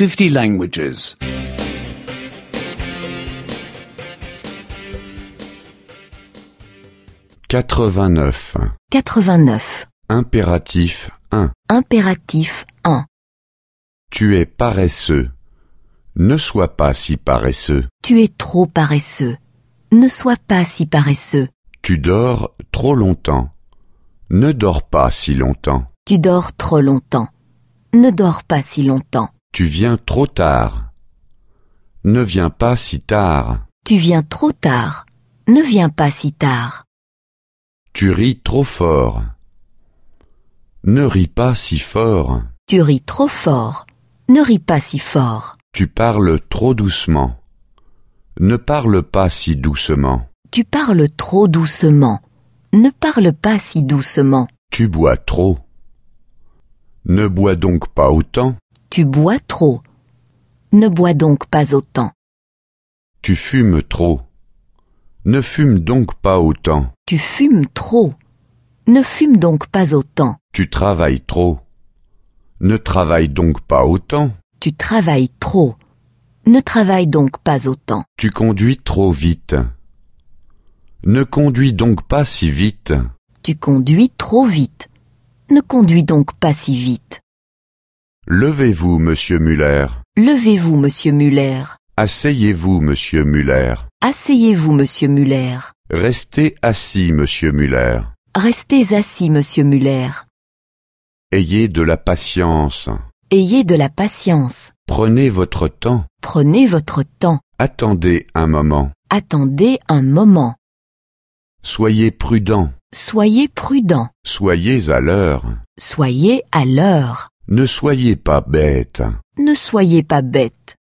50 languages. 89. 89. Impératif 1. Impératif 1. Tu es paresseux. Ne sois pas si paresseux. Tu es trop paresseux. Ne sois pas si paresseux. Tu dors trop longtemps. Ne dors pas si longtemps. Tu dors trop longtemps. Ne dors pas si longtemps. Tu viens trop tard. Ne viens pas si tard. Tu viens trop tard. Ne viens pas si tard. Tu ris trop fort. Ne ris pas si fort. Tu ris trop fort. Ne ris pas si fort. Tu parles trop doucement. Ne parle pas si doucement. Tu parles trop doucement. Ne parle pas si doucement. Tu bois trop. Ne bois donc pas autant. Tu bois trop. Ne bois donc pas autant. Tu fumes trop. Ne fume donc pas autant. Tu fumes trop. Ne fume donc pas autant. Tu travailles trop. Ne travaille donc pas autant. Tu travailles trop. Ne travaille donc pas autant. Tu conduis trop vite. Ne conduis donc pas si vite. Tu conduis trop vite. Ne conduis donc pas si vite. Levez-vous, monsieur Muller. Levez-vous, monsieur Muller. Asseyez-vous, monsieur Muller. Asseyez-vous, monsieur Muller. Restez assis, monsieur Muller. Restez assis, monsieur Muller. Ayez de la patience. Ayez de la patience. Prenez votre temps. Prenez votre temps. Attendez un moment. Attendez un moment. Soyez prudent. Soyez prudent. Soyez à l'heure. Soyez à l'heure. Ne soyez pas bête. Ne soyez pas bête.